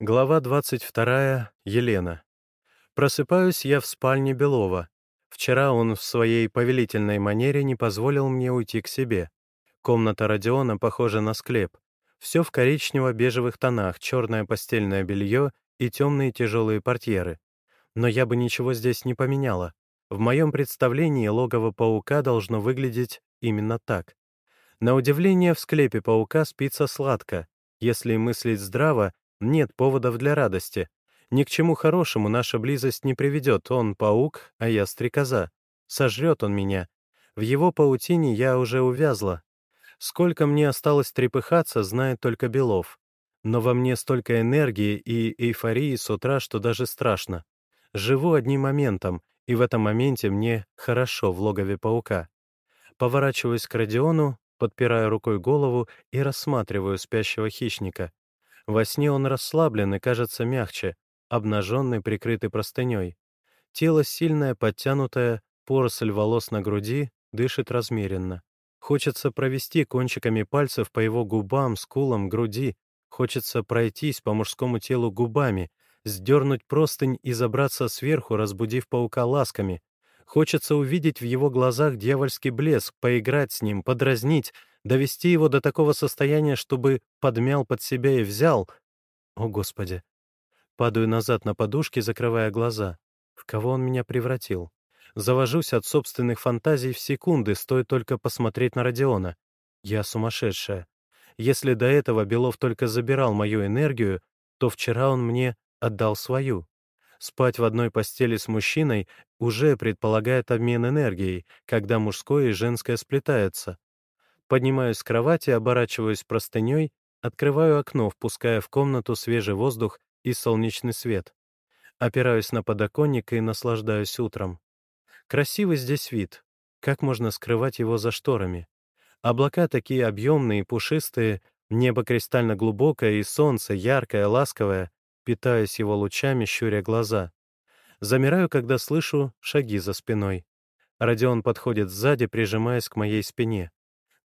Глава 22. Елена. Просыпаюсь я в спальне Белова. Вчера он в своей повелительной манере не позволил мне уйти к себе. Комната Родиона похожа на склеп. Все в коричнево-бежевых тонах, черное постельное белье и темные тяжелые портьеры. Но я бы ничего здесь не поменяла. В моем представлении логово паука должно выглядеть именно так. На удивление, в склепе паука спится сладко. Если мыслить здраво, нет поводов для радости. Ни к чему хорошему наша близость не приведет. Он паук, а я стрекоза. Сожрет он меня. В его паутине я уже увязла. Сколько мне осталось трепыхаться, знает только Белов. Но во мне столько энергии и эйфории с утра, что даже страшно. Живу одним моментом, и в этом моменте мне хорошо в логове паука. Поворачиваюсь к Родиону, подпираю рукой голову и рассматриваю спящего хищника. Во сне он расслаблен и кажется мягче, обнаженный, прикрытый простыней. Тело сильное, подтянутое, поросль волос на груди, дышит размеренно. Хочется провести кончиками пальцев по его губам, скулам, груди. Хочется пройтись по мужскому телу губами, сдернуть простынь и забраться сверху, разбудив паука ласками. Хочется увидеть в его глазах дьявольский блеск, поиграть с ним, подразнить, довести его до такого состояния, чтобы подмял под себя и взял. О, Господи! Падаю назад на подушке, закрывая глаза. В кого он меня превратил? Завожусь от собственных фантазий в секунды, стоит только посмотреть на Родиона. Я сумасшедшая. Если до этого Белов только забирал мою энергию, то вчера он мне отдал свою. Спать в одной постели с мужчиной уже предполагает обмен энергией, когда мужское и женское сплетаются. Поднимаюсь с кровати, оборачиваюсь простыней, открываю окно, впуская в комнату свежий воздух и солнечный свет. Опираюсь на подоконник и наслаждаюсь утром. Красивый здесь вид. Как можно скрывать его за шторами? Облака такие объемные и пушистые, небо кристально глубокое и солнце яркое, ласковое, питаясь его лучами, щуря глаза. Замираю, когда слышу шаги за спиной. Родион подходит сзади, прижимаясь к моей спине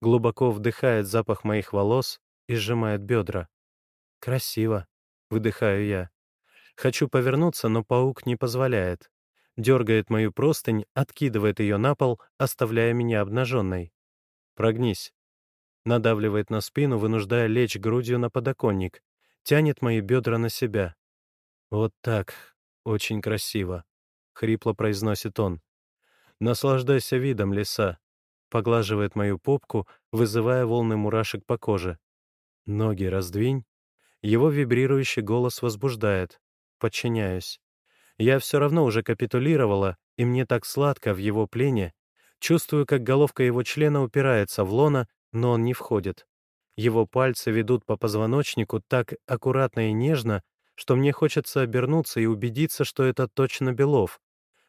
глубоко вдыхает запах моих волос и сжимает бедра. «Красиво», — выдыхаю я. Хочу повернуться, но паук не позволяет. Дергает мою простынь, откидывает ее на пол, оставляя меня обнаженной. «Прогнись». Надавливает на спину, вынуждая лечь грудью на подоконник. Тянет мои бедра на себя. «Вот так. Очень красиво», — хрипло произносит он. «Наслаждайся видом, лиса поглаживает мою попку, вызывая волны мурашек по коже. «Ноги раздвинь». Его вибрирующий голос возбуждает. Подчиняюсь. Я все равно уже капитулировала, и мне так сладко в его плене. Чувствую, как головка его члена упирается в лона, но он не входит. Его пальцы ведут по позвоночнику так аккуратно и нежно, что мне хочется обернуться и убедиться, что это точно Белов.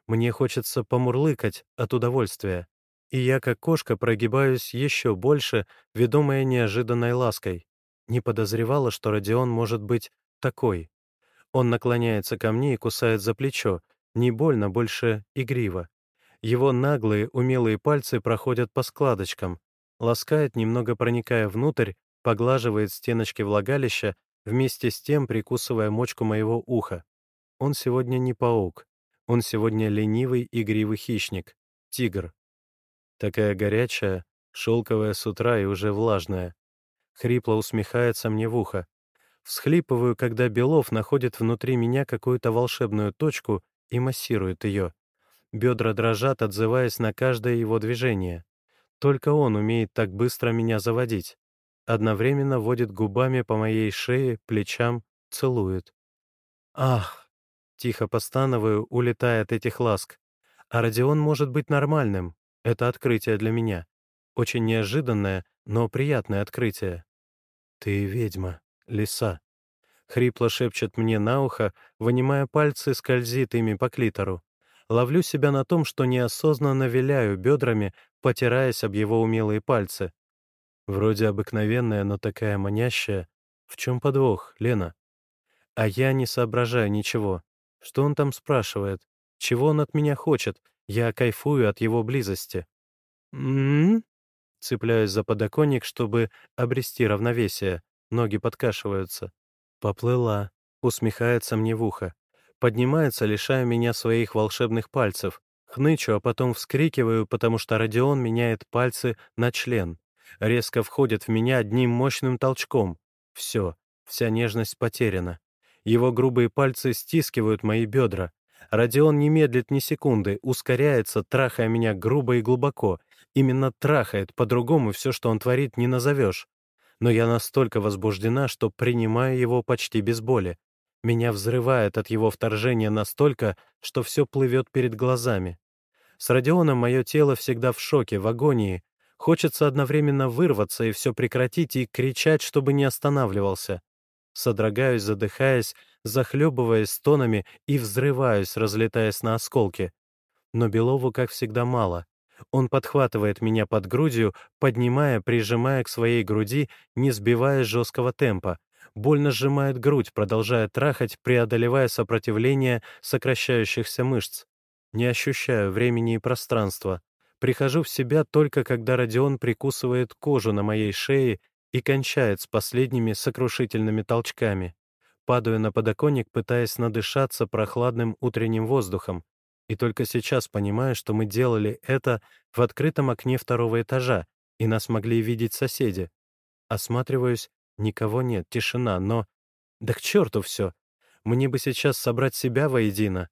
Мне хочется помурлыкать от удовольствия и я, как кошка, прогибаюсь еще больше, ведомая неожиданной лаской. Не подозревала, что Родион может быть такой. Он наклоняется ко мне и кусает за плечо, не больно, больше игриво. Его наглые, умелые пальцы проходят по складочкам, ласкает, немного проникая внутрь, поглаживает стеночки влагалища, вместе с тем прикусывая мочку моего уха. Он сегодня не паук. Он сегодня ленивый, игривый хищник. Тигр. Такая горячая, шелковая с утра и уже влажная. Хрипло усмехается мне в ухо. Всхлипываю, когда Белов находит внутри меня какую-то волшебную точку и массирует ее. Бедра дрожат, отзываясь на каждое его движение. Только он умеет так быстро меня заводить. Одновременно водит губами по моей шее, плечам, целует. «Ах!» — тихо постановую, улетая от этих ласк. «А Родион может быть нормальным, это открытие для меня. Очень неожиданное, но приятное открытие. «Ты ведьма, лиса», — хрипло шепчет мне на ухо, вынимая пальцы, скользит ими по клитору. Ловлю себя на том, что неосознанно виляю бедрами, потираясь об его умелые пальцы. Вроде обыкновенная, но такая манящая. В чем подвох, Лена? А я не соображаю ничего. Что он там спрашивает? Чего он от меня хочет? Я кайфую от его близости. «М-м-м?» Цепляюсь за подоконник, чтобы обрести равновесие. Ноги подкашиваются. Поплыла. Усмехается мне в ухо. Поднимается, лишая меня своих волшебных пальцев. Хнычу, а потом вскрикиваю, потому что Родион меняет пальцы на член. Резко входит в меня одним мощным толчком. Все, вся нежность потеряна. Его грубые пальцы стискивают мои бедра. Родион не медлит ни секунды, ускоряется, трахая меня грубо и глубоко. Именно трахает, по-другому все, что он творит, не назовешь. Но я настолько возбуждена, что принимаю его почти без боли. Меня взрывает от его вторжения настолько, что все плывет перед глазами. С Родионом мое тело всегда в шоке, в агонии. Хочется одновременно вырваться и все прекратить и кричать, чтобы не останавливался. Содрогаюсь, задыхаясь, захлебываясь стонами и взрываюсь, разлетаясь на осколки. Но Белову, как всегда, мало. Он подхватывает меня под грудью, поднимая, прижимая к своей груди, не сбивая жесткого темпа. Больно сжимает грудь, продолжая трахать, преодолевая сопротивление сокращающихся мышц. Не ощущаю времени и пространства. Прихожу в себя только когда Родион прикусывает кожу на моей шее и кончает с последними сокрушительными толчками. Падаю на подоконник, пытаясь надышаться прохладным утренним воздухом. И только сейчас понимаю, что мы делали это в открытом окне второго этажа, и нас могли видеть соседи. Осматриваюсь, никого нет, тишина, но... Да к черту все! Мне бы сейчас собрать себя воедино.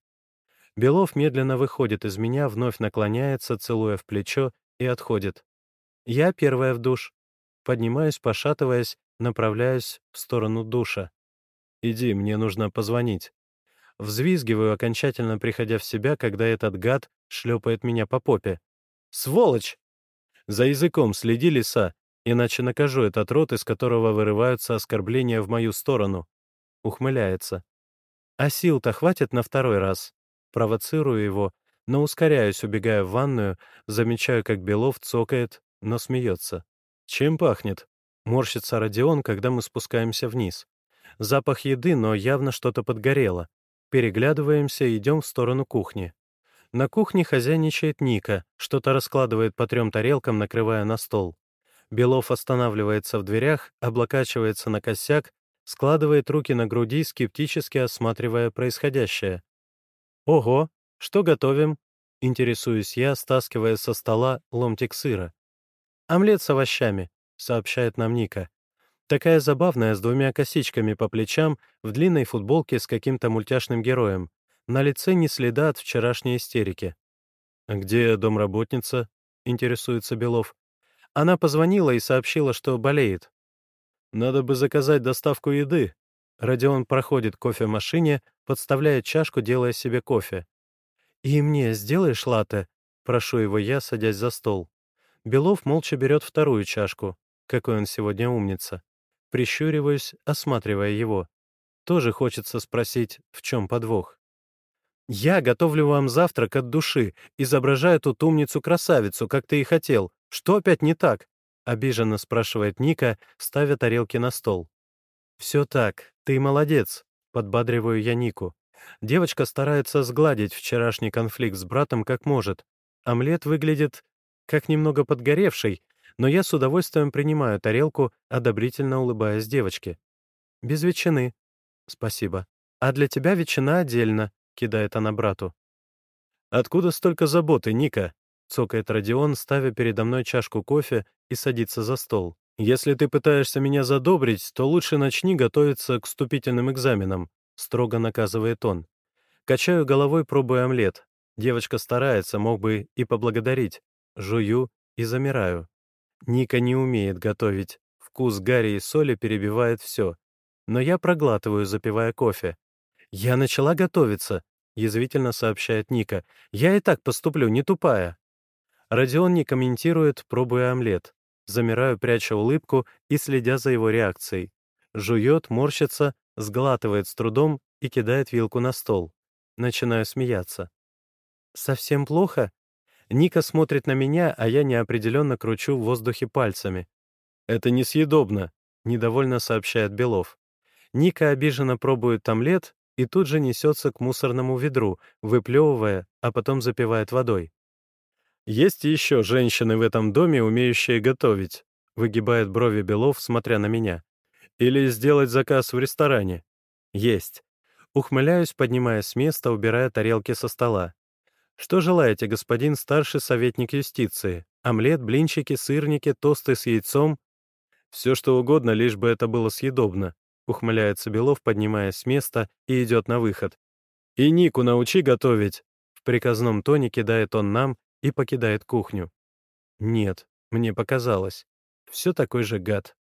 Белов медленно выходит из меня, вновь наклоняется, целуя в плечо, и отходит. Я первая в душ. Поднимаюсь, пошатываясь, направляюсь в сторону душа. «Иди, мне нужно позвонить». Взвизгиваю, окончательно приходя в себя, когда этот гад шлепает меня по попе. «Сволочь!» За языком следи, лиса, иначе накажу этот рот, из которого вырываются оскорбления в мою сторону. Ухмыляется. А сил-то хватит на второй раз. Провоцирую его, но ускоряюсь, убегая в ванную, замечаю, как Белов цокает, но смеется. Чем пахнет? Морщится Родион, когда мы спускаемся вниз. Запах еды, но явно что-то подгорело. Переглядываемся и идем в сторону кухни. На кухне хозяйничает Ника, что-то раскладывает по трем тарелкам, накрывая на стол. Белов останавливается в дверях, облокачивается на косяк, складывает руки на груди, скептически осматривая происходящее. «Ого, что готовим?» — интересуюсь я, стаскивая со стола ломтик сыра. «Омлет с овощами», — сообщает нам Ника. Такая забавная, с двумя косичками по плечам, в длинной футболке с каким-то мультяшным героем. На лице ни следа от вчерашней истерики. «Где домработница?» — интересуется Белов. Она позвонила и сообщила, что болеет. «Надо бы заказать доставку еды». Родион проходит к кофемашине, подставляет чашку, делая себе кофе. «И мне сделаешь латте?» — прошу его я, садясь за стол. Белов молча берет вторую чашку. Какой он сегодня умница. Прищуриваюсь, осматривая его. Тоже хочется спросить, в чем подвох. «Я готовлю вам завтрак от души, изображаю тут умницу-красавицу, как ты и хотел. Что опять не так?» — обиженно спрашивает Ника, ставя тарелки на стол. «Все так, ты молодец», Подбадриваю я Нику. Девочка старается сгладить вчерашний конфликт с братом как может. Омлет выглядит как немного подгоревший, но я с удовольствием принимаю тарелку, одобрительно улыбаясь девочке. «Без ветчины». «Спасибо. А для тебя ветчина отдельно», — кидает она брату. «Откуда столько заботы, Ника?» — цокает Родион, ставя передо мной чашку кофе и садится за стол. «Если ты пытаешься меня задобрить, то лучше начни готовиться к вступительным экзаменам», — строго наказывает он. Качаю головой, пробуя омлет. Девочка старается, мог бы и поблагодарить. Жую и замираю. Ника не умеет готовить. Вкус гари и соли перебивает все. Но я проглатываю, запивая кофе. «Я начала готовиться», — язвительно сообщает Ника. «Я и так поступлю, не тупая». Родион не комментирует, пробуя омлет. Замираю, пряча улыбку и следя за его реакцией. Жует, морщится, сглатывает с трудом и кидает вилку на стол. Начинаю смеяться. «Совсем плохо?» Ника смотрит на меня, а я неопределенно кручу в воздухе пальцами. «Это несъедобно», — недовольно сообщает Белов. Ника обиженно пробует омлет и тут же несется к мусорному ведру, выплевывая, а потом запивает водой. «Есть еще женщины в этом доме, умеющие готовить», — выгибает брови Белов, смотря на меня. «Или сделать заказ в ресторане». Есть. Ухмыляюсь, поднимая с места, убирая тарелки со стола. Что желаете, господин старший советник юстиции? Омлет, блинчики, сырники, тосты с яйцом? Все что угодно, лишь бы это было съедобно. Ухмыляется Белов, поднимаясь с места и идет на выход. И Нику научи готовить. В приказном тоне кидает он нам и покидает кухню. Нет, мне показалось. Все такой же гад.